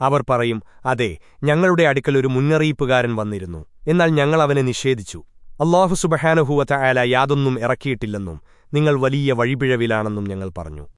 അവർ പറയും അതെ ഞങ്ങളുടെ അടുക്കൽ ഒരു മുന്നറിയിപ്പുകാരൻ വന്നിരുന്നു. എന്നാൽ ഞങ്ങൾ അവനെ നിഷേധിച്ചു. അള്ളാഹു സുബഹാനുഹൂവത്ത അയാല യാതൊന്നും ഇറക്കിയിട്ടില്ലെന്നും നിങ്ങൾ വലിയ വഴിപിഴവിലാണെന്നും ഞങ്ങൾ പറഞ്ഞു.